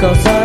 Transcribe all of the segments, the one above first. Cause I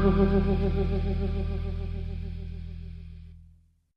Oh,